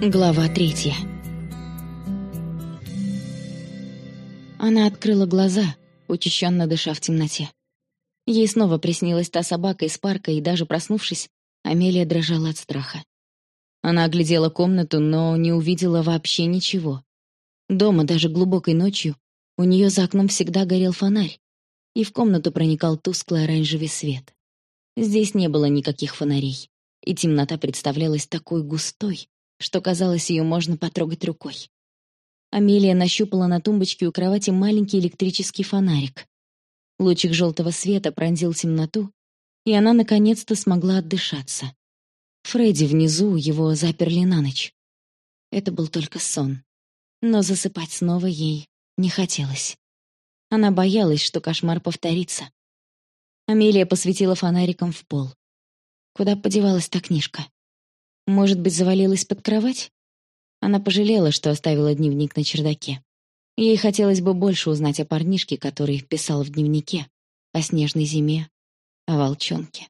Глава третья. Она открыла глаза, учащенно дыша в темноте. Ей снова приснилась та собака из парка, и даже проснувшись, Амелия дрожала от страха. Она оглядела комнату, но не увидела вообще ничего. Дома, даже глубокой ночью, у нее за окном всегда горел фонарь, и в комнату проникал тусклый оранжевый свет. Здесь не было никаких фонарей, и темнота представлялась такой густой, что, казалось, ее можно потрогать рукой. Амелия нащупала на тумбочке у кровати маленький электрический фонарик. Лучик желтого света пронзил темноту, и она наконец-то смогла отдышаться. Фредди внизу его заперли на ночь. Это был только сон. Но засыпать снова ей не хотелось. Она боялась, что кошмар повторится. Амелия посветила фонариком в пол. Куда подевалась та книжка? Может быть, завалилась под кровать? Она пожалела, что оставила дневник на чердаке. Ей хотелось бы больше узнать о парнишке, который писал в дневнике, о снежной зиме, о волчонке.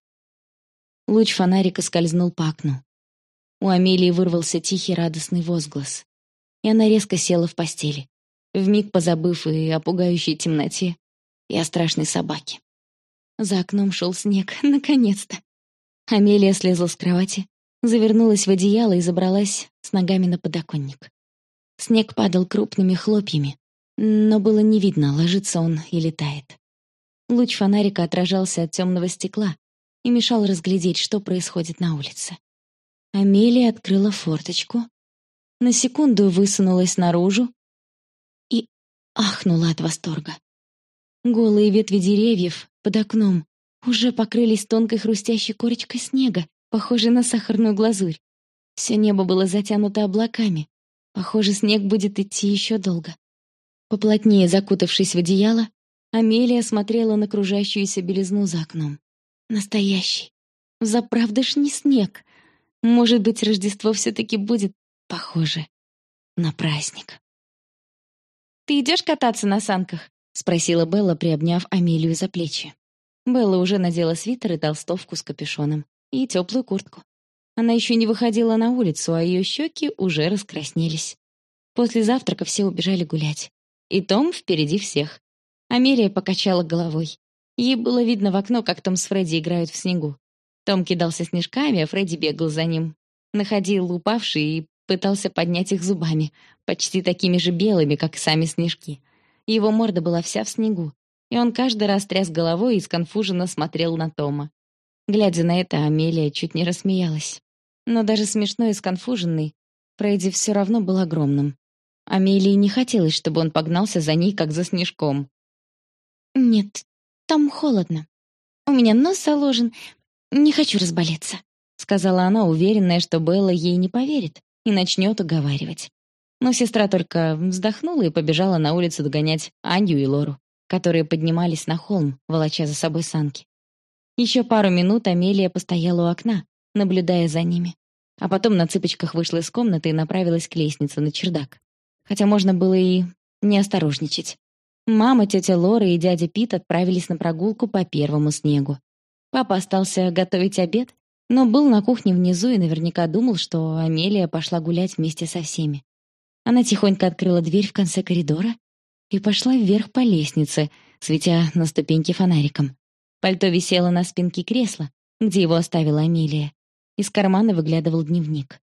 Луч фонарика скользнул по окну. У Амелии вырвался тихий радостный возглас. И она резко села в постели, вмиг позабыв и о пугающей темноте, и о страшной собаке. За окном шел снег, наконец-то. Амелия слезла с кровати, завернулась в одеяло и забралась с ногами на подоконник. Снег падал крупными хлопьями, но было не видно, ложится он или тает. Луч фонарика отражался от темного стекла и мешал разглядеть, что происходит на улице. Амелия открыла форточку, на секунду высунулась наружу и ахнула от восторга. Голые ветви деревьев под окном уже покрылись тонкой хрустящей корочкой снега, похожий на сахарную глазурь. Все небо было затянуто облаками. Похоже, снег будет идти еще долго. Поплотнее закутавшись в одеяло, Амелия смотрела на кружащуюся белизну за окном. Настоящий. Заправдышний снег. Может быть, Рождество все-таки будет похоже на праздник. «Ты идешь кататься на санках?» — спросила Белла, приобняв Амелию за плечи. Белла уже надела свитер и толстовку с капюшоном и теплую куртку. Она еще не выходила на улицу, а ее щеки уже раскраснелись. После завтрака все убежали гулять. И Том впереди всех. Амелия покачала головой. Ей было видно в окно, как Том с Фредди играют в снегу. Том кидался снежками, а Фредди бегал за ним. Находил упавшие и пытался поднять их зубами, почти такими же белыми, как сами снежки. Его морда была вся в снегу, и он каждый раз тряс головой и сконфуженно смотрел на Тома. Глядя на это, Амелия чуть не рассмеялась. Но даже смешной и сконфуженный, Фредди все равно был огромным. Амелии не хотелось, чтобы он погнался за ней, как за снежком. «Нет, там холодно. У меня нос заложен. Не хочу разболеться», — сказала она, уверенная, что Белла ей не поверит и начнет уговаривать. Но сестра только вздохнула и побежала на улицу догонять Аню и Лору, которые поднимались на холм, волоча за собой санки. Еще пару минут Амелия постояла у окна, наблюдая за ними. А потом на цыпочках вышла из комнаты и направилась к лестнице на чердак. Хотя можно было и не осторожничать. Мама, тетя Лора и дядя Пит отправились на прогулку по первому снегу. Папа остался готовить обед, но был на кухне внизу и наверняка думал, что Амелия пошла гулять вместе со всеми. Она тихонько открыла дверь в конце коридора и пошла вверх по лестнице, светя на ступеньки фонариком. Пальто висело на спинке кресла, где его оставила Амелия. Из кармана выглядывал дневник.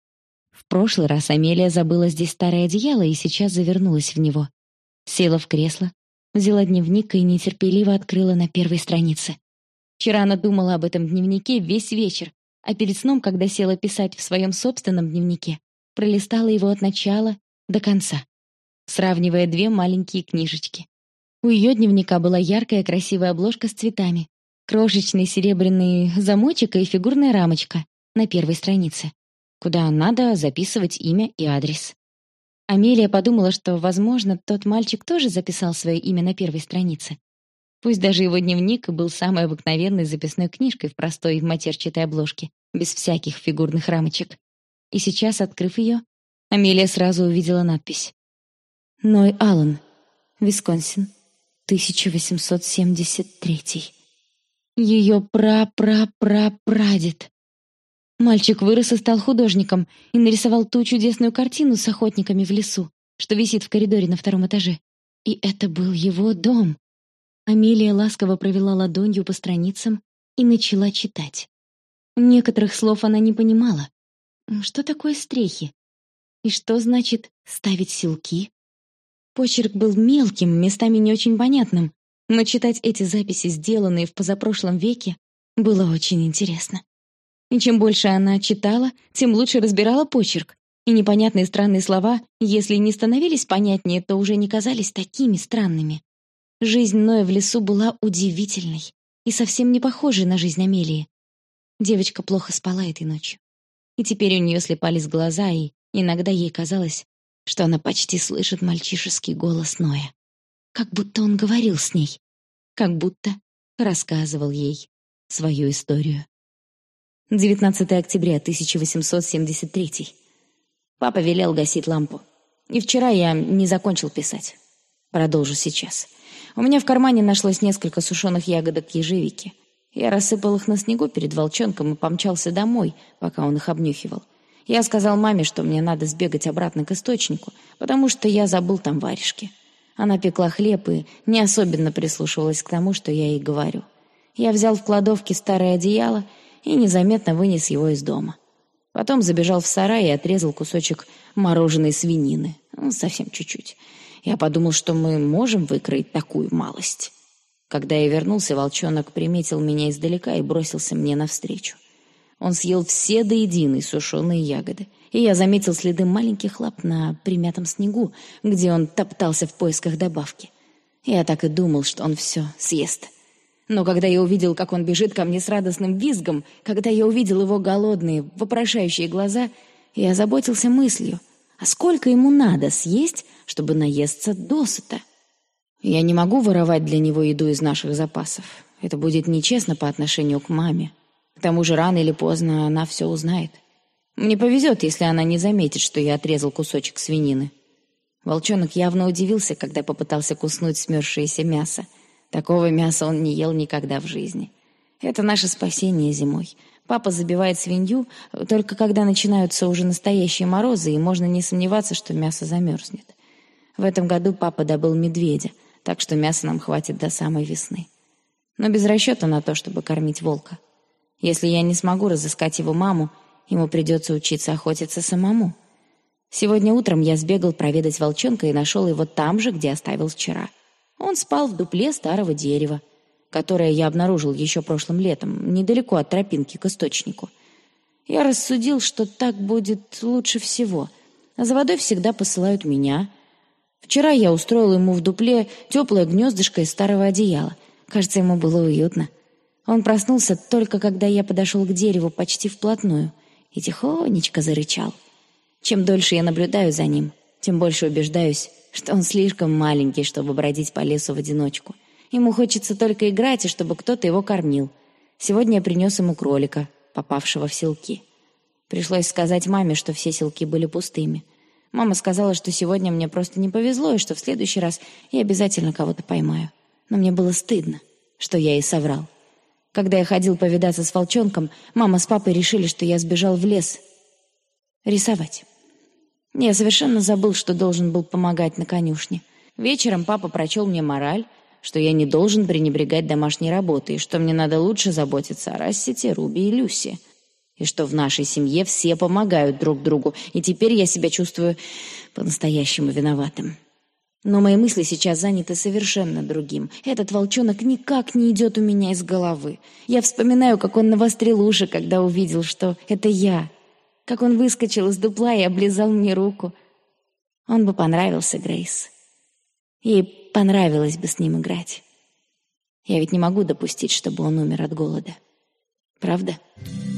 В прошлый раз Амелия забыла здесь старое одеяло и сейчас завернулась в него. Села в кресло, взяла дневник и нетерпеливо открыла на первой странице. Вчера она думала об этом дневнике весь вечер, а перед сном, когда села писать в своем собственном дневнике, пролистала его от начала до конца, сравнивая две маленькие книжечки. У ее дневника была яркая красивая обложка с цветами, Крошечный серебряный замочек и фигурная рамочка на первой странице, куда надо записывать имя и адрес. Амелия подумала, что, возможно, тот мальчик тоже записал свое имя на первой странице. Пусть даже его дневник был самой обыкновенной записной книжкой в простой матерчатой обложке, без всяких фигурных рамочек. И сейчас, открыв ее, Амелия сразу увидела надпись. «Ной Аллен, Висконсин, 1873». Ее пра-пра-пра-прадед. Мальчик вырос и стал художником и нарисовал ту чудесную картину с охотниками в лесу, что висит в коридоре на втором этаже. И это был его дом. Амелия ласково провела ладонью по страницам и начала читать. Некоторых слов она не понимала. Что такое стрехи? И что значит «ставить силки»? Почерк был мелким, местами не очень понятным, но читать эти записи, сделанные в позапрошлом веке, было очень интересно. И чем больше она читала, тем лучше разбирала почерк, и непонятные странные слова, если не становились понятнее, то уже не казались такими странными. Жизнь Ноя в лесу была удивительной и совсем не похожей на жизнь Амелии. Девочка плохо спала этой ночью. И теперь у нее слепались глаза, и иногда ей казалось, что она почти слышит мальчишеский голос Ноя. Как будто он говорил с ней. Как будто рассказывал ей свою историю. 19 октября 1873. Папа велел гасить лампу. И вчера я не закончил писать. Продолжу сейчас. У меня в кармане нашлось несколько сушеных ягодок ежевики. Я рассыпал их на снегу перед волчонком и помчался домой, пока он их обнюхивал. Я сказал маме, что мне надо сбегать обратно к источнику, потому что я забыл там варежки. Она пекла хлеб и не особенно прислушивалась к тому, что я ей говорю. Я взял в кладовке старое одеяло и незаметно вынес его из дома. Потом забежал в сарай и отрезал кусочек мороженой свинины. Ну, совсем чуть-чуть. Я подумал, что мы можем выкроить такую малость. Когда я вернулся, волчонок приметил меня издалека и бросился мне навстречу. Он съел все до единой сушеные ягоды, и я заметил следы маленьких лап на примятом снегу, где он топтался в поисках добавки. Я так и думал, что он все съест. Но когда я увидел, как он бежит ко мне с радостным визгом, когда я увидел его голодные, вопрошающие глаза, я озаботился мыслью, а сколько ему надо съесть, чтобы наесться досыта? Я не могу воровать для него еду из наших запасов. Это будет нечестно по отношению к маме. К тому же рано или поздно она все узнает. Мне повезет, если она не заметит, что я отрезал кусочек свинины. Волчонок явно удивился, когда попытался куснуть смерзшееся мясо — Такого мяса он не ел никогда в жизни. Это наше спасение зимой. Папа забивает свинью только когда начинаются уже настоящие морозы, и можно не сомневаться, что мясо замерзнет. В этом году папа добыл медведя, так что мяса нам хватит до самой весны. Но без расчета на то, чтобы кормить волка. Если я не смогу разыскать его маму, ему придется учиться охотиться самому. Сегодня утром я сбегал проведать волчонка и нашел его там же, где оставил вчера — он спал в дупле старого дерева, которое я обнаружил еще прошлым летом, недалеко от тропинки к источнику. Я рассудил, что так будет лучше всего. За водой всегда посылают меня. Вчера я устроил ему в дупле теплое гнездышко из старого одеяла. Кажется, ему было уютно. Он проснулся только когда я подошел к дереву почти вплотную и тихонечко зарычал. Чем дольше я наблюдаю за ним, тем больше убеждаюсь, что он слишком маленький, чтобы бродить по лесу в одиночку. Ему хочется только играть, и чтобы кто-то его кормил. Сегодня я принес ему кролика, попавшего в селки. Пришлось сказать маме, что все селки были пустыми. Мама сказала, что сегодня мне просто не повезло, и что в следующий раз я обязательно кого-то поймаю. Но мне было стыдно, что я ей соврал. Когда я ходил повидаться с волчонком, мама с папой решили, что я сбежал в лес рисовать. Я совершенно забыл, что должен был помогать на конюшне. Вечером папа прочел мне мораль, что я не должен пренебрегать домашней работой, что мне надо лучше заботиться о Рассете, Руби и Люсе. И что в нашей семье все помогают друг другу, и теперь я себя чувствую по-настоящему виноватым. Но мои мысли сейчас заняты совершенно другим. Этот волчонок никак не идет у меня из головы. Я вспоминаю, как он навострил уши, когда увидел, что это я, как он выскочил из дупла и облизал мне руку. Он бы понравился Грейс. Ей понравилось бы с ним играть. Я ведь не могу допустить, чтобы он умер от голода. Правда? Правда?